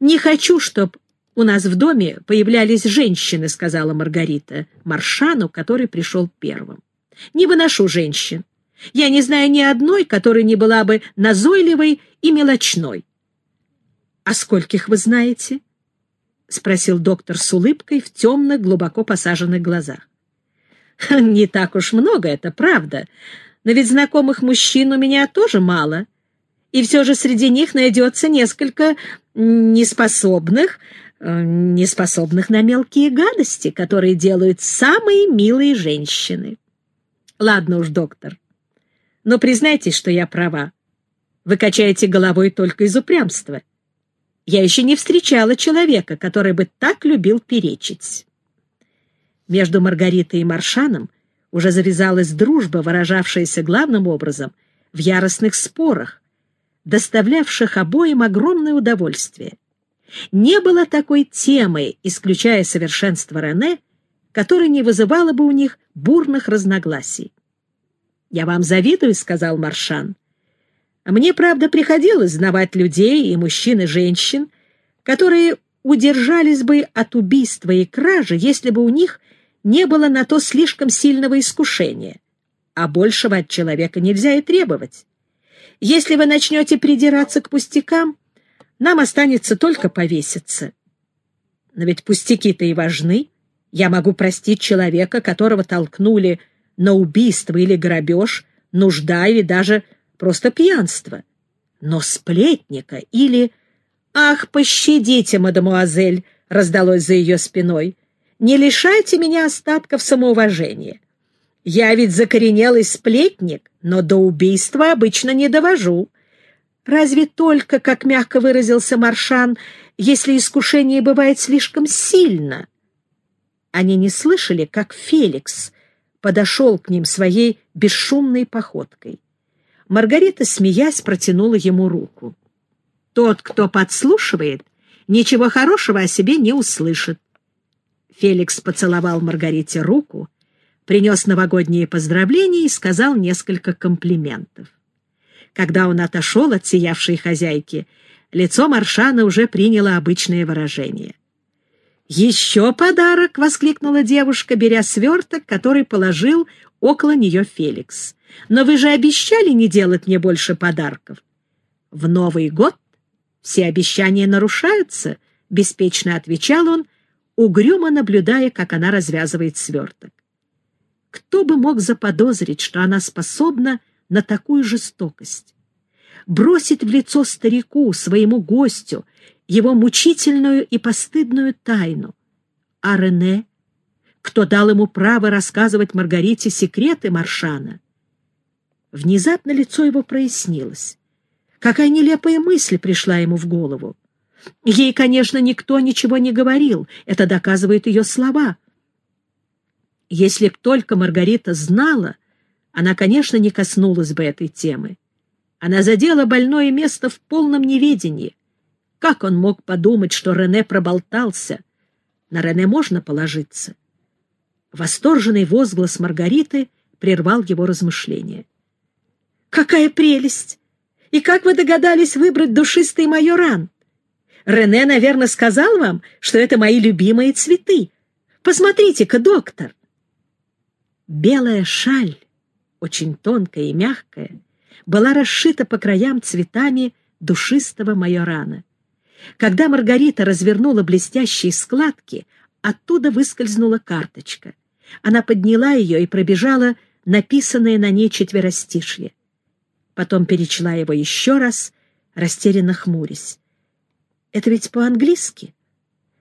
«Не хочу, чтоб у нас в доме появлялись женщины», — сказала Маргарита Маршану, который пришел первым. «Не выношу женщин. Я не знаю ни одной, которая не была бы назойливой и мелочной». «А скольких вы знаете?» — спросил доктор с улыбкой в темных, глубоко посаженных глазах. «Не так уж много, это правда. Но ведь знакомых мужчин у меня тоже мало. И все же среди них найдется несколько неспособных, э, неспособных на мелкие гадости, которые делают самые милые женщины. Ладно уж, доктор, но признайтесь, что я права. Вы качаете головой только из упрямства. Я еще не встречала человека, который бы так любил перечить. Между Маргаритой и Маршаном уже завязалась дружба, выражавшаяся главным образом в яростных спорах, доставлявших обоим огромное удовольствие. Не было такой темы, исключая совершенство Рене, которая не вызывала бы у них бурных разногласий. «Я вам завидую», — сказал Маршан. «Мне, правда, приходилось знавать людей, и мужчин, и женщин, которые удержались бы от убийства и кражи, если бы у них не было на то слишком сильного искушения, а большего от человека нельзя и требовать. Если вы начнете придираться к пустякам, нам останется только повеситься. Но ведь пустяки-то и важны. Я могу простить человека, которого толкнули на убийство или грабеж, нужда или даже просто пьянство. Но сплетника или... «Ах, пощадите, мадемуазель!» — раздалось за ее спиной не лишайте меня остатков самоуважения. Я ведь закоренелый сплетник, но до убийства обычно не довожу. Разве только, как мягко выразился Маршан, если искушение бывает слишком сильно? Они не слышали, как Феликс подошел к ним своей бесшумной походкой. Маргарита, смеясь, протянула ему руку. Тот, кто подслушивает, ничего хорошего о себе не услышит. Феликс поцеловал Маргарите руку, принес новогодние поздравления и сказал несколько комплиментов. Когда он отошел от сиявшей хозяйки, лицо Маршана уже приняло обычное выражение. «Еще подарок!» — воскликнула девушка, беря сверток, который положил около нее Феликс. «Но вы же обещали не делать мне больше подарков». «В Новый год все обещания нарушаются», — беспечно отвечал он, угрюмо наблюдая, как она развязывает сверток. Кто бы мог заподозрить, что она способна на такую жестокость? Бросить в лицо старику, своему гостю, его мучительную и постыдную тайну. А Рене? Кто дал ему право рассказывать Маргарите секреты Маршана? Внезапно лицо его прояснилось. Какая нелепая мысль пришла ему в голову. Ей, конечно, никто ничего не говорил, это доказывают ее слова. Если б только Маргарита знала, она, конечно, не коснулась бы этой темы. Она задела больное место в полном неведении. Как он мог подумать, что Рене проболтался? На Рене можно положиться. Восторженный возглас Маргариты прервал его размышления. «Какая прелесть! И как вы догадались выбрать душистый майоран?» Рене, наверное, сказал вам, что это мои любимые цветы. Посмотрите-ка, доктор. Белая шаль, очень тонкая и мягкая, была расшита по краям цветами душистого майорана. Когда Маргарита развернула блестящие складки, оттуда выскользнула карточка. Она подняла ее и пробежала написанное на ней четверостишье. Потом перечла его еще раз, растерянно хмурясь. Это ведь по-английски.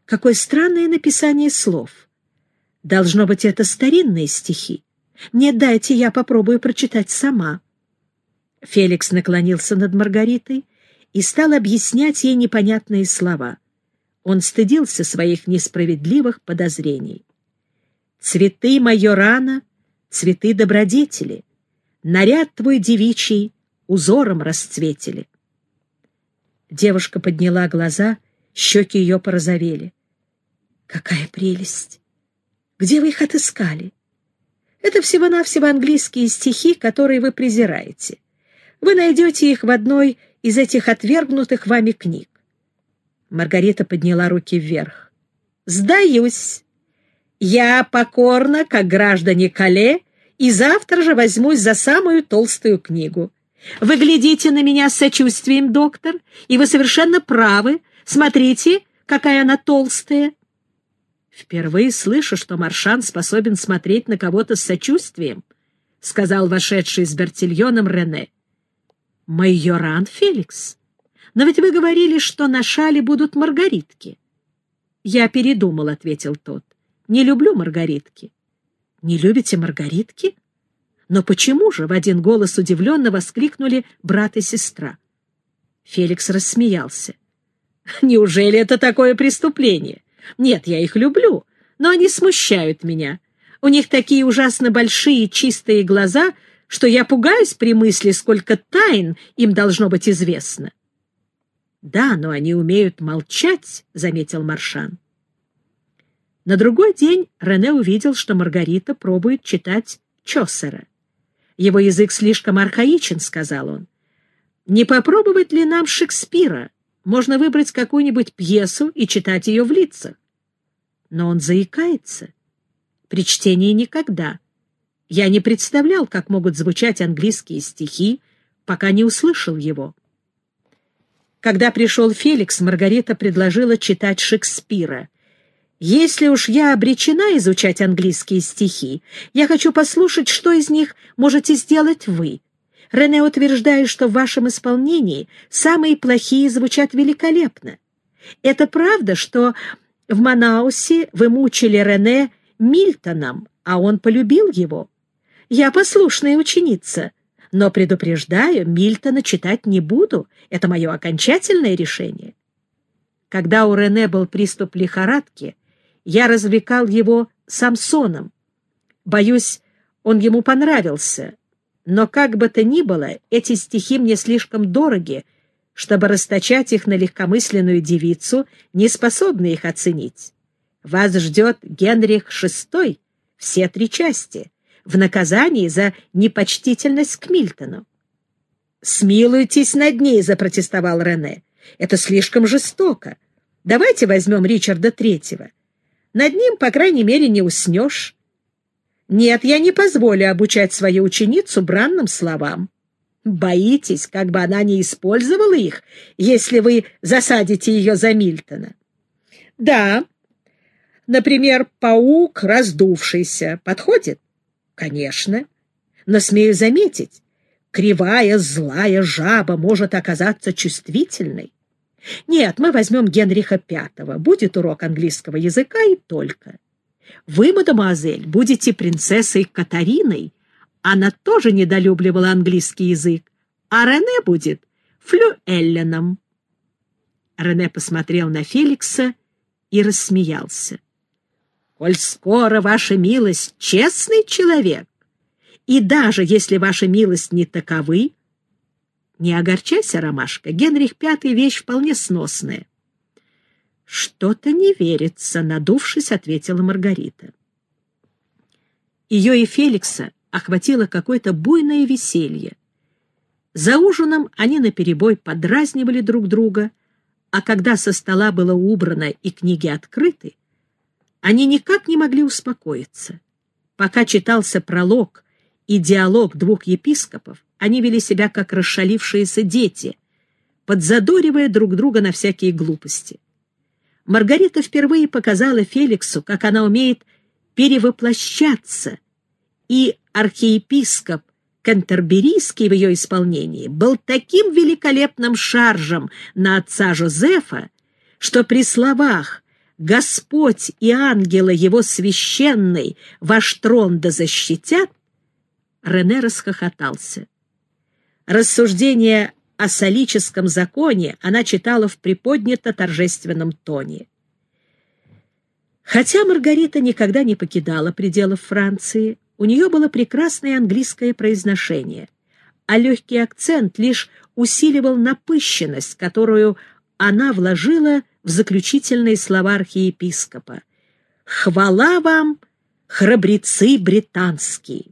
Какое странное написание слов. Должно быть, это старинные стихи. Мне дайте, я попробую прочитать сама. Феликс наклонился над Маргаритой и стал объяснять ей непонятные слова. Он стыдился своих несправедливых подозрений. «Цветы майорана, цветы добродетели, наряд твой девичий узором расцветили». Девушка подняла глаза, щеки ее порозовели. «Какая прелесть! Где вы их отыскали? Это всего-навсего английские стихи, которые вы презираете. Вы найдете их в одной из этих отвергнутых вами книг. Маргарита подняла руки вверх. «Сдаюсь. Я покорна, как граждане Кале, и завтра же возьмусь за самую толстую книгу. Вы глядите на меня с сочувствием, доктор, и вы совершенно правы. Смотрите, какая она толстая. Впервые слышу, что Маршан способен смотреть на кого-то с сочувствием, сказал вошедший с Бертильоном Рене. Майоран Феликс, но ведь вы говорили, что на шале будут маргаритки. Я передумал, ответил тот. Не люблю маргаритки. Не любите маргаритки? Но почему же в один голос удивленно воскликнули брат и сестра? Феликс рассмеялся. Неужели это такое преступление? Нет, я их люблю, но они смущают меня. У них такие ужасно большие чистые глаза, что я пугаюсь при мысли, сколько тайн им должно быть известно. «Да, но они умеют молчать», — заметил Маршан. На другой день Рене увидел, что Маргарита пробует читать Чосера. «Его язык слишком архаичен», — сказал он. «Не попробовать ли нам Шекспира? Можно выбрать какую-нибудь пьесу и читать ее в лицах». Но он заикается. При чтении никогда. Я не представлял, как могут звучать английские стихи, пока не услышал его. Когда пришел Феликс, Маргарита предложила читать Шекспира. «Если уж я обречена изучать английские стихи, я хочу послушать, что из них можете сделать вы. Рене утверждает, что в вашем исполнении самые плохие звучат великолепно. Это правда, что в Манаусе вы мучили Рене Мильтоном, а он полюбил его? Я послушная ученица, но, предупреждаю, Мильтона читать не буду. Это мое окончательное решение. Когда у Рене был приступ лихорадки, я развлекал его Самсоном. Боюсь, он ему понравился. Но как бы то ни было, эти стихи мне слишком дороги, чтобы расточать их на легкомысленную девицу, не способны их оценить. Вас ждет Генрих VI, все три части в наказании за непочтительность к Мильтону. «Смилуйтесь над ней», — запротестовал Рене. «Это слишком жестоко. Давайте возьмем Ричарда Третьего. Над ним, по крайней мере, не уснешь. Нет, я не позволю обучать свою ученицу бранным словам. Боитесь, как бы она не использовала их, если вы засадите ее за Мильтона? Да. Например, паук раздувшийся. Подходит? Конечно. Но смею заметить, кривая злая жаба может оказаться чувствительной. Нет, мы возьмем Генриха Пятого. Будет урок английского языка и только. Вы, мадемуазель, будете принцессой Катариной. Она тоже недолюбливала английский язык. А Рене будет флюэлленом. Рене посмотрел на Феликса и рассмеялся. «Коль скоро, ваша милость, честный человек, и даже если ваша милость не таковы, не огорчайся, Ромашка, Генрих Пятый вещь вполне сносная. Что-то не верится, надувшись, ответила Маргарита. Ее и Феликса охватило какое-то буйное веселье. За ужином они наперебой подразнивали друг друга, а когда со стола было убрано и книги открыты, они никак не могли успокоиться. Пока читался пролог и диалог двух епископов, они вели себя как расшалившиеся дети, подзадоривая друг друга на всякие глупости. Маргарита впервые показала Феликсу, как она умеет перевоплощаться, и архиепископ Кентерберийский в ее исполнении был таким великолепным шаржем на отца Жозефа, что при словах «Господь и ангелы его священный ваш трон да защитят» Рене расхохотался. Рассуждения о солическом законе она читала в приподнято-торжественном тоне. Хотя Маргарита никогда не покидала пределов Франции, у нее было прекрасное английское произношение, а легкий акцент лишь усиливал напыщенность, которую она вложила в заключительные слова архиепископа. «Хвала вам, храбрецы британские!»